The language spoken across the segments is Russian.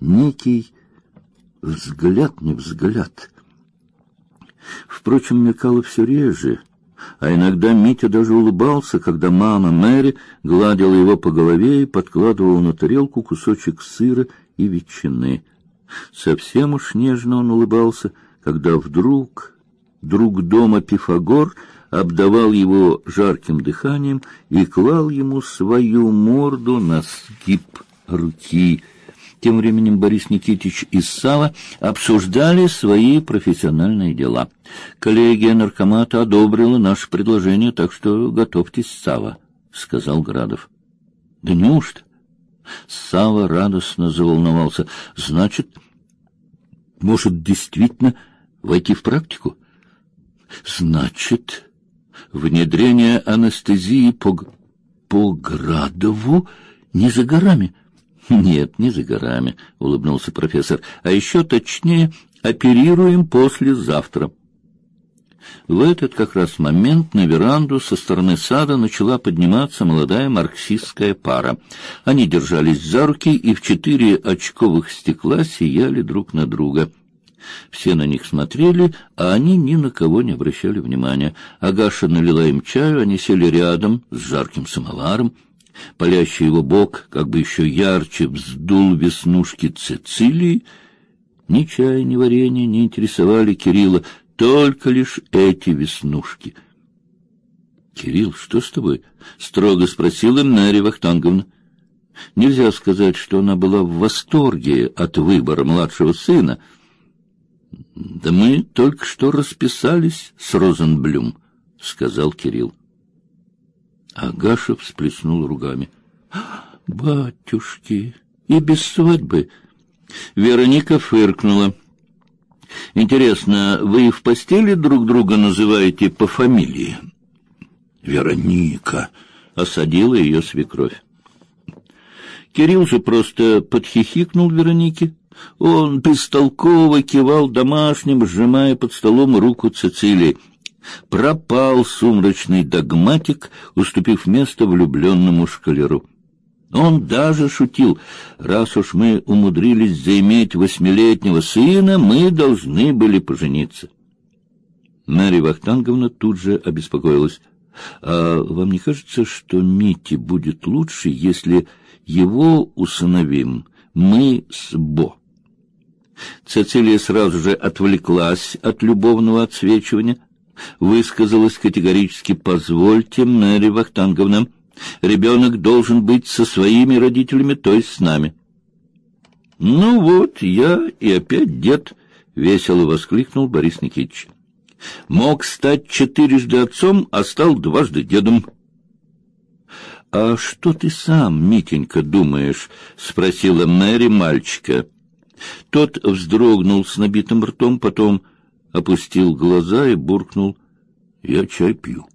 некий взгляд не взгляд. Впрочем, мелькало все реже, а иногда Митя даже улыбался, когда мама Мэри гладила его по голове и подкладывала на тарелку кусочек сыра и ветчины. Совсем уж нежно он улыбался, когда вдруг друг дома Пифагор обдавал его жарким дыханием и клал ему свою морду на сгиб руки. Тем временем Борис Никитич и Сава обсуждали свои профессиональные дела. Коллегия наркомата одобрила наше предложение, так что готовьтесь, Сава, сказал Градов. Да неужто? Сава радостно заволновался. Значит, может действительно войти в практику? Значит, внедрение анестезии по по Градову не за горами. Нет, не за горами, улыбнулся профессор. А еще точнее, оперируем послезавтра. В этот как раз момент на веранду со стороны сада начала подниматься молодая марксистская пара. Они держались за руки и в четыре очковых стекла сияли друг на друга. Все на них смотрели, а они ни на кого не обращали внимания. Агаша налила им чаю, они сели рядом с жарким самоваром. Палящий его бок как бы еще ярче вздул веснушки Цицилии. Ни чай, ни варенье не интересовали Кирилла, только лишь эти веснушки. — Кирилл, что с тобой? — строго спросила Марья Вахтанговна. Нельзя сказать, что она была в восторге от выбора младшего сына. — Да мы только что расписались с Розенблюм, — сказал Кирилл. Агаша всплеснул ругами. — Батюшки, и без свадьбы. Вероника фыркнула. — Интересно, вы в постели друг друга называете по фамилии? — Вероника, — осадила ее свекровь. Кирилл же просто подхихикнул Веронике. Он бестолково кивал домашним, сжимая под столом руку Цицилии. Пропал сумрачный догматик, уступив место влюбленному шкалеру. Он даже шутил, раз уж мы умудрились заиметь восьмилетнего сына, мы должны были пожениться. Марья Вахтанговна тут же обеспокоилась. А вам не кажется, что Мите будет лучше, если его усыновим мы с Бо? Цецилия сразу же отвлеклась от любовного отсвечивания высказалась категорически «Позвольте, Мэри Вахтанговна, ребенок должен быть со своими родителями, то есть с нами». «Ну вот, я и опять дед», — весело воскликнул Борис Никитич. «Мог стать четырежды отцом, а стал дважды дедом». «А что ты сам, Митенька, думаешь?» — спросила Мэри мальчика. Тот вздрогнул с набитым ртом, потом опустил глаза и буркнул «Я чай пью».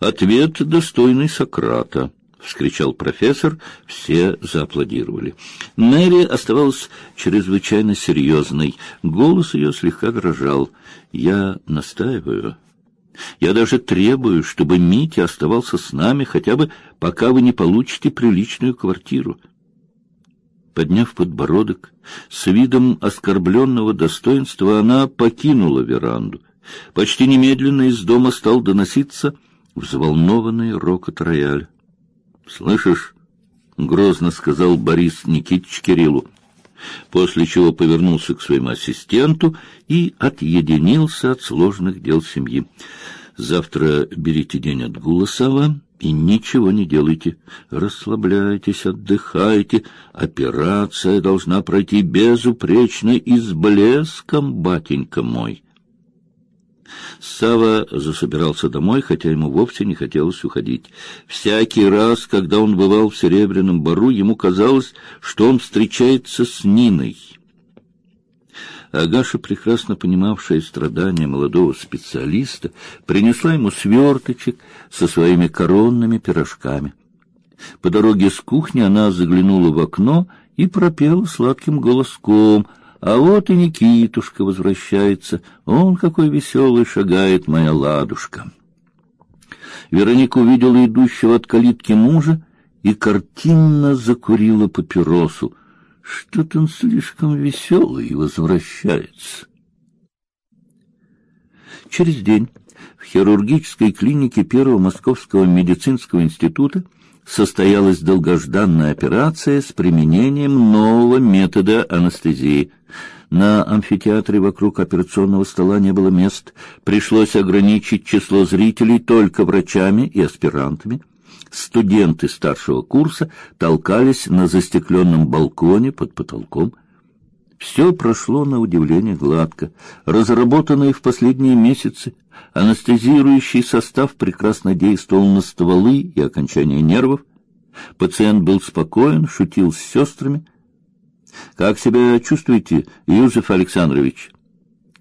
«Ответ достойный Сократа», — вскричал профессор, все зааплодировали. Мэри оставалась чрезвычайно серьезной, голос ее слегка дрожал. «Я настаиваю». Я даже требую, чтобы Митя оставался с нами хотя бы пока вы не получите приличную квартиру подняв подбородок, с видом оскорбленного достоинства она покинула веранду. Почти немедленно из дома стал доноситься взволнованный рокот рояля. «Слышишь?» — грозно сказал Борис Никитич Кириллу, после чего повернулся к своему ассистенту и отъединился от сложных дел семьи. «Завтра берите день отгула, Сава, и ничего не делайте. Расслабляйтесь, отдыхайте. Операция должна пройти безупречно и с блеском, батенька мой. Сава засобирался домой, хотя ему вовсе не хотелось уходить. Всякий раз, когда он бывал в Серебряном Бару, ему казалось, что он встречается с Ниной. Агаша, прекрасно понимавшая страдания молодого специалиста, принесла ему сверточек со своими коронными пирожками. По дороге с кухни она заглянула в окно и пропела сладким голоском «А вот и Никитушка возвращается, он какой веселый шагает, моя ладушка». Вероника увидела идущего от калитки мужа и картинно закурила папиросу. Что-то он слишком веселый и возвращается. Через день в хирургической клинике Первого Московского медицинского института состоялась долгожданная операция с применением нового метода анестезии. На амфитеатре вокруг операционного стола не было мест, пришлось ограничить число зрителей только врачами и аспирантами. Студенты старшего курса толкались на застекленном балконе под потолком. Все прошло на удивление гладко. Разработанный в последние месяцы анестезирующий состав прекрасно действовал на стволы и окончания нервов. Пациент был спокоен, шутил с сестрами. Как себя чувствуете, Юзеф Александрович?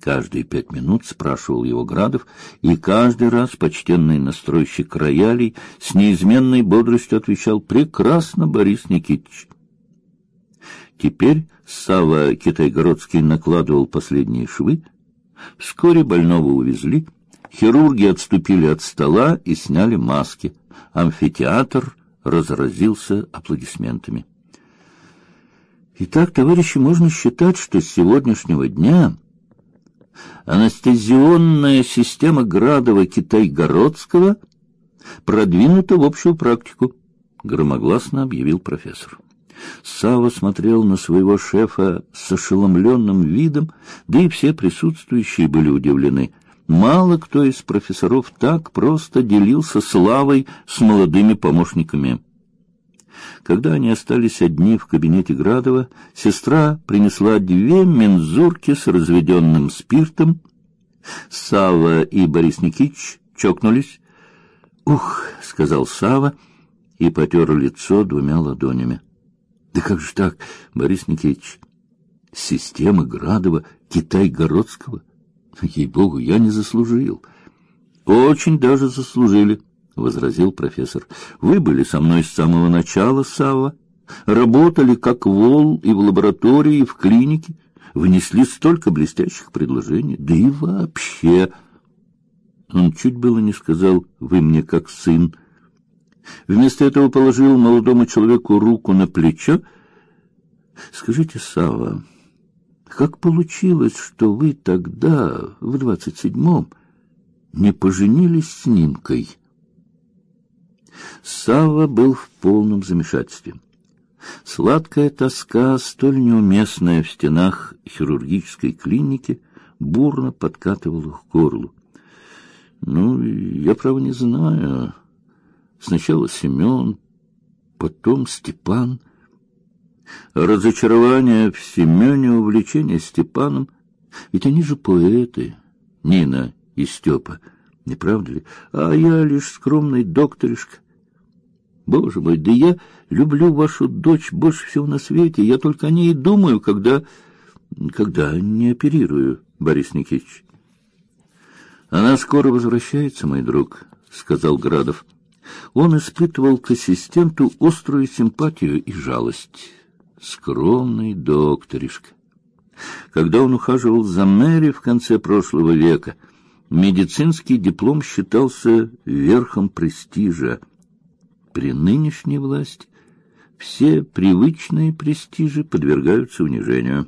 Каждые пять минут спрашивал его Градов, и каждый раз почтенный настройщик роялей с неизменной бодростью отвечал: "Прекрасно, Борис Никитич". Теперь Сава Китайгородский накладывал последние швы. Вскоре больного увезли. Хирурги отступили от стола и сняли маски. Амфитеатр разразился аплодисментами. Итак, товарищи, можно считать, что с сегодняшнего дня анестезионная система Градова Китайгородского продвинута в общую практику, громогласно объявил профессор. Сава смотрел на своего шефа с ошеломленным видом, да и все присутствующие были удивлены. Мало кто из профессоров так просто делился славой с молодыми помощниками. Когда они остались одни в кабинете Градова, сестра принесла две мензурки с разведенным спиртом. Сава и Борис Никитич чокнулись. "Ух", сказал Сава и потер лицо двумя ладонями. Да как же так, Борис Никитич? Система Градова, Китай-Городского? Ей-богу, я не заслужил. Очень даже заслужили, возразил профессор. Вы были со мной с самого начала, Сава, работали как вол и в лаборатории, и в клинике, внесли столько блестящих предложений, да и вообще. Он чуть было не сказал: "Вы мне как сын". Вместо этого положил молодому человеку руку на плечо. Скажите, Сава, как получилось, что вы тогда, в двадцать седьмом, не поженились с Нимкой? Сава был в полном замешательстве. Сладкая тоска, столь неуместная в стенах хирургической клиники, бурно подкатывала к горлу. Ну, я право не знаю. Сначала Семен, потом Степан. Разочарование в Семене, увлечение Степаном. Ведь они же поэты, Нина и Степа, не правда ли? А я лишь скромный докторишка. Боже мой, да я люблю вашу дочь больше всего на свете. Я только о ней думаю, когда... когда не оперирую, Борис Никитич. Она скоро возвращается, мой друг, — сказал Градов. Он испытывал к ассистенту острую симпатию и жалость. Скромный докторишка. Когда он ухаживал за Мэри в конце прошлого века, медицинский диплом считался верхом престижа. При нынешней власти все привычные престижи подвергаются унижению.